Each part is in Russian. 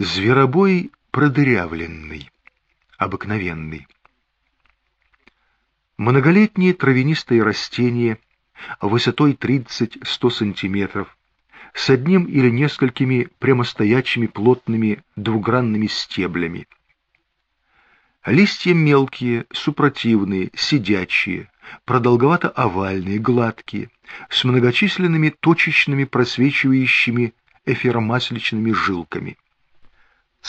Зверобой продырявленный, обыкновенный. Многолетние травянистые растения высотой 30-100 см с одним или несколькими прямостоячими плотными двугранными стеблями. Листья мелкие, супротивные, сидячие, продолговато-овальные, гладкие, с многочисленными точечными просвечивающими эфиромасличными жилками.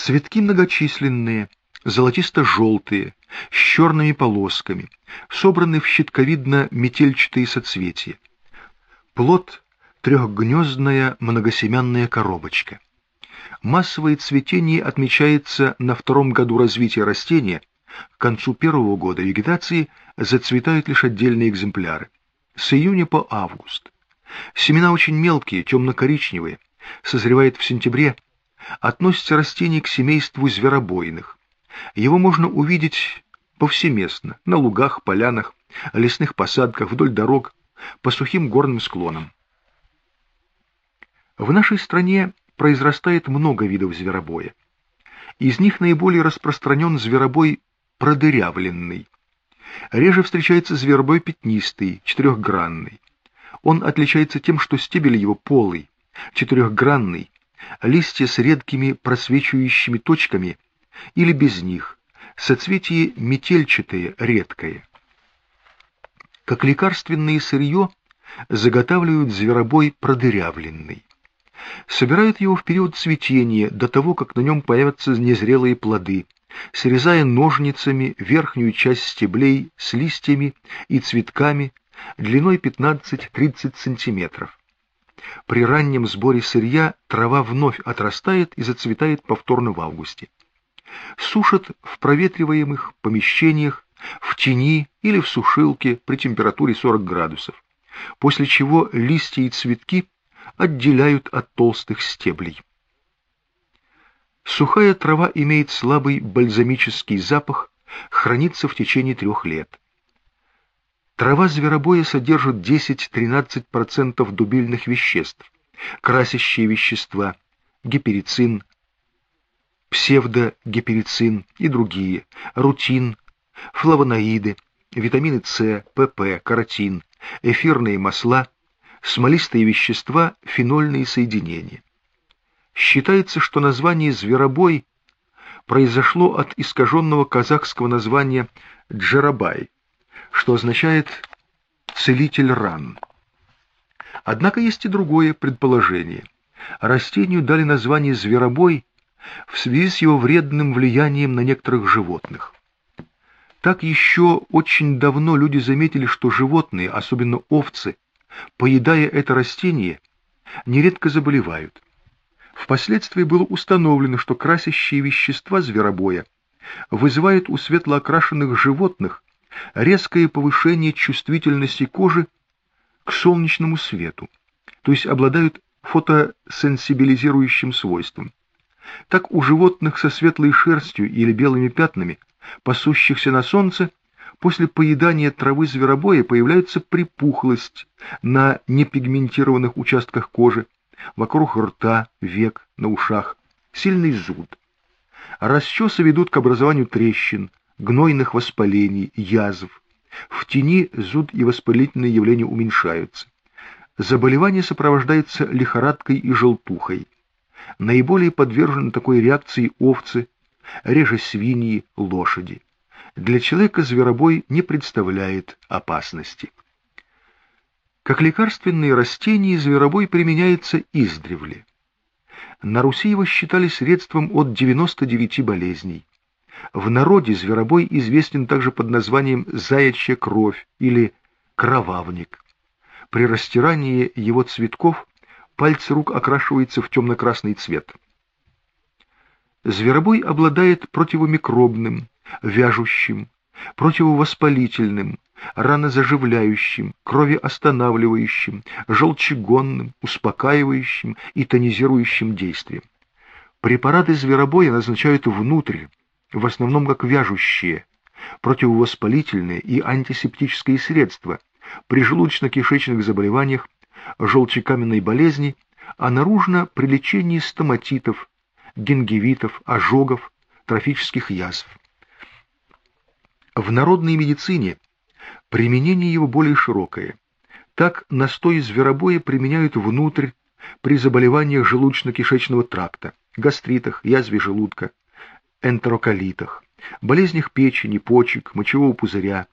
Цветки многочисленные, золотисто-желтые, с черными полосками, собраны в щитковидно-метельчатые соцветия. Плод — трехгнездная многосемянная коробочка. Массовое цветение отмечается на втором году развития растения, к концу первого года вегетации зацветают лишь отдельные экземпляры. С июня по август. Семена очень мелкие, темно-коричневые, созревает в сентябре, относится растение к семейству зверобойных. Его можно увидеть повсеместно, на лугах, полянах, лесных посадках, вдоль дорог, по сухим горным склонам. В нашей стране произрастает много видов зверобоя. Из них наиболее распространен зверобой продырявленный. Реже встречается зверобой пятнистый, четырехгранный. Он отличается тем, что стебель его полый, четырехгранный, листья с редкими просвечивающими точками или без них, соцветие метельчатое, редкое. Как лекарственное сырье заготавливают зверобой продырявленный. Собирают его в период цветения, до того, как на нем появятся незрелые плоды, срезая ножницами верхнюю часть стеблей с листьями и цветками длиной 15-30 сантиметров. При раннем сборе сырья трава вновь отрастает и зацветает повторно в августе. Сушат в проветриваемых помещениях, в тени или в сушилке при температуре 40 градусов, после чего листья и цветки отделяют от толстых стеблей. Сухая трава имеет слабый бальзамический запах, хранится в течение трех лет. Трава зверобоя содержит 10-13% дубильных веществ, красящие вещества, гиперицин, псевдогиперицин и другие, рутин, флавоноиды, витамины С, ПП, каротин, эфирные масла, смолистые вещества, фенольные соединения. Считается, что название «зверобой» произошло от искаженного казахского названия «джарабай», что означает «целитель ран». Однако есть и другое предположение. Растению дали название «зверобой» в связи с его вредным влиянием на некоторых животных. Так еще очень давно люди заметили, что животные, особенно овцы, поедая это растение, нередко заболевают. Впоследствии было установлено, что красящие вещества зверобоя вызывают у светлоокрашенных животных резкое повышение чувствительности кожи к солнечному свету, то есть обладают фотосенсибилизирующим свойством. Так у животных со светлой шерстью или белыми пятнами, пасущихся на солнце, после поедания травы зверобоя появляется припухлость на непигментированных участках кожи, вокруг рта, век, на ушах, сильный зуд. Расчесы ведут к образованию трещин, гнойных воспалений, язв. В тени зуд и воспалительные явления уменьшаются. Заболевание сопровождается лихорадкой и желтухой. Наиболее подвержены такой реакции овцы, реже свиньи, лошади. Для человека зверобой не представляет опасности. Как лекарственные растения зверобой применяется издревле. На Руси его считали средством от 99 болезней. В народе зверобой известен также под названием «заячья кровь» или «кровавник». При растирании его цветков пальцы рук окрашиваются в темно-красный цвет. Зверобой обладает противомикробным, вяжущим, противовоспалительным, ранозаживляющим, кровеостанавливающим, желчегонным, успокаивающим и тонизирующим действием. Препараты зверобоя назначают внутрь, в основном как вяжущие, противовоспалительные и антисептические средства при желудочно-кишечных заболеваниях, желчекаменной болезни, а наружно при лечении стоматитов, гингивитов, ожогов, трофических язв. В народной медицине применение его более широкое. Так настой зверобоя применяют внутрь при заболеваниях желудочно-кишечного тракта, гастритах, язве желудка, энтероколитах, болезнях печени, почек, мочевого пузыря,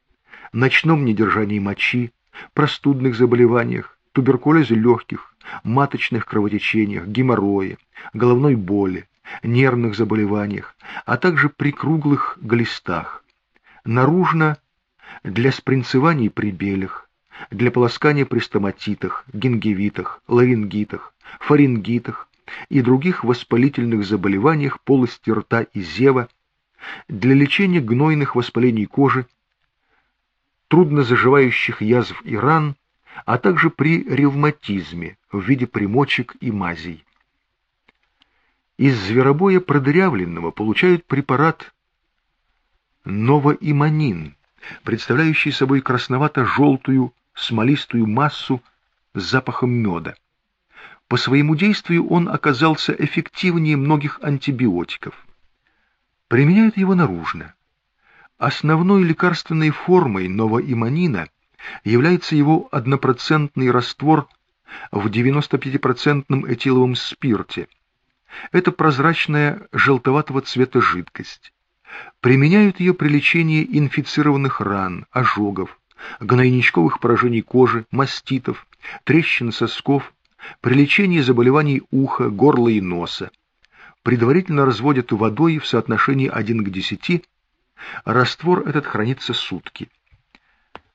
ночном недержании мочи, простудных заболеваниях, туберкулезе легких, маточных кровотечениях, геморрое, головной боли, нервных заболеваниях, а также при круглых глистах. Наружно для спринцеваний при белях, для полоскания при стоматитах, гингивитах, ларингитах, фарингитах и других воспалительных заболеваниях полости рта и зева, для лечения гнойных воспалений кожи, трудно заживающих язв и ран, а также при ревматизме в виде примочек и мазей. Из зверобоя продырявленного получают препарат новоиманин, представляющий собой красновато-желтую смолистую массу с запахом меда. По своему действию он оказался эффективнее многих антибиотиков. Применяют его наружно. Основной лекарственной формой новоиманина является его однопроцентный раствор в 95% этиловом спирте. Это прозрачная желтоватого цвета жидкость. Применяют ее при лечении инфицированных ран, ожогов, гнойничковых поражений кожи, маститов, трещин сосков, при лечении заболеваний уха, горла и носа. Предварительно разводят водой в соотношении 1 к 10, раствор этот хранится сутки.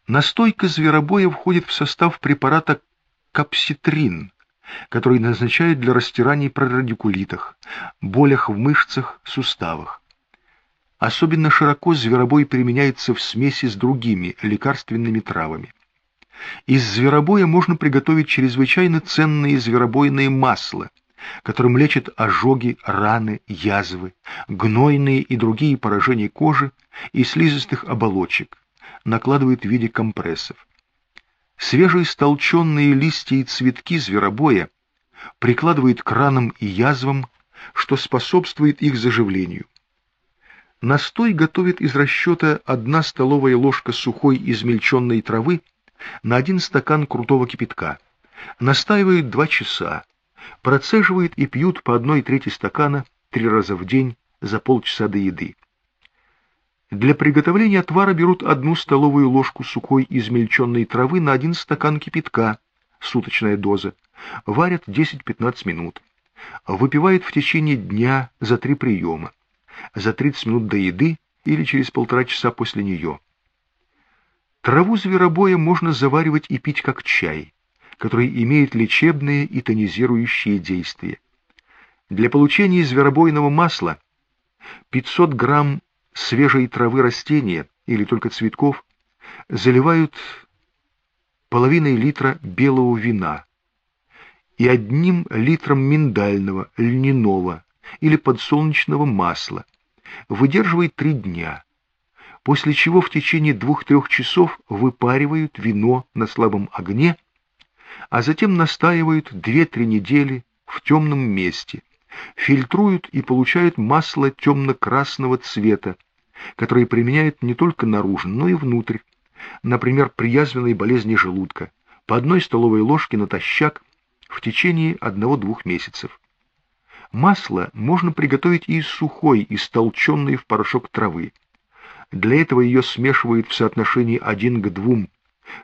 Настойка зверобоя входит в состав препарата капситрин, который назначают для растираний при радикулитах, болях в мышцах, суставах. Особенно широко зверобой применяется в смеси с другими лекарственными травами. Из зверобоя можно приготовить чрезвычайно ценные зверобойные масла, которым лечат ожоги, раны, язвы, гнойные и другие поражения кожи и слизистых оболочек, накладывают в виде компрессов. Свежие столченные листья и цветки зверобоя прикладывают к ранам и язвам, что способствует их заживлению. Настой готовит из расчета одна столовая ложка сухой измельченной травы на один стакан крутого кипятка. Настаивают два часа. Процеживают и пьют по одной трети стакана три раза в день за полчаса до еды. Для приготовления отвара берут одну столовую ложку сухой измельченной травы на один стакан кипятка, суточная доза, варят 10-15 минут. Выпивают в течение дня за три приема за 30 минут до еды или через полтора часа после нее. Траву зверобоя можно заваривать и пить как чай, который имеет лечебные и тонизирующие действия. Для получения зверобойного масла 500 грамм свежей травы растения или только цветков заливают половиной литра белого вина и одним литром миндального, льняного или подсолнечного масла, выдерживает три дня, после чего в течение двух-трех часов выпаривают вино на слабом огне, а затем настаивают две-три недели в темном месте, фильтруют и получают масло темно-красного цвета, которое применяют не только наружно, но и внутрь, например, при язвенной болезни желудка, по одной столовой ложке натощак в течение одного-двух месяцев. Масло можно приготовить и из сухой, истолченной в порошок травы. Для этого ее смешивают в соотношении один к двум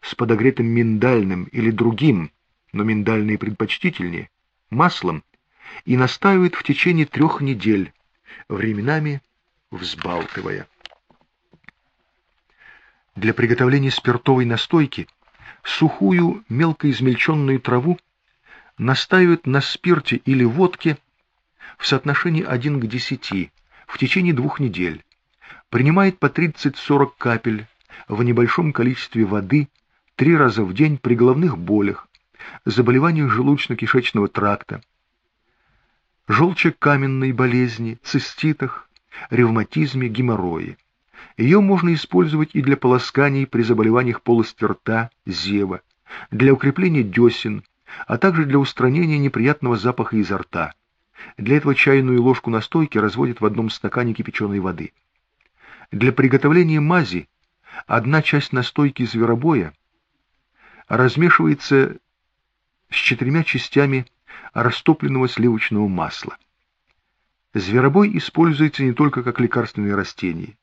с подогретым миндальным или другим, но миндальные предпочтительнее, маслом и настаивают в течение трех недель, временами взбалтывая. Для приготовления спиртовой настойки сухую мелко измельченную траву настаивают на спирте или водке в соотношении 1 к 10 в течение двух недель, принимает по 30-40 капель в небольшом количестве воды три раза в день при головных болях, заболеваниях желудочно-кишечного тракта, желчекаменной болезни, циститах, ревматизме, геморрое. Ее можно использовать и для полосканий при заболеваниях полости рта, зева, для укрепления десен, а также для устранения неприятного запаха изо рта Для этого чайную ложку настойки разводят в одном стакане кипяченой воды. Для приготовления мази одна часть настойки зверобоя размешивается с четырьмя частями растопленного сливочного масла. Зверобой используется не только как лекарственное растение.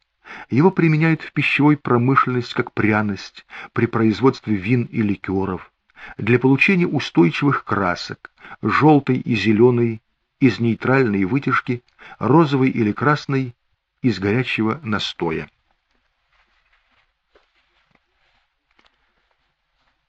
Его применяют в пищевой промышленности как пряность при производстве вин и ликеров, для получения устойчивых красок, желтой и зеленой из нейтральной вытяжки, розовой или красной из горячего настоя.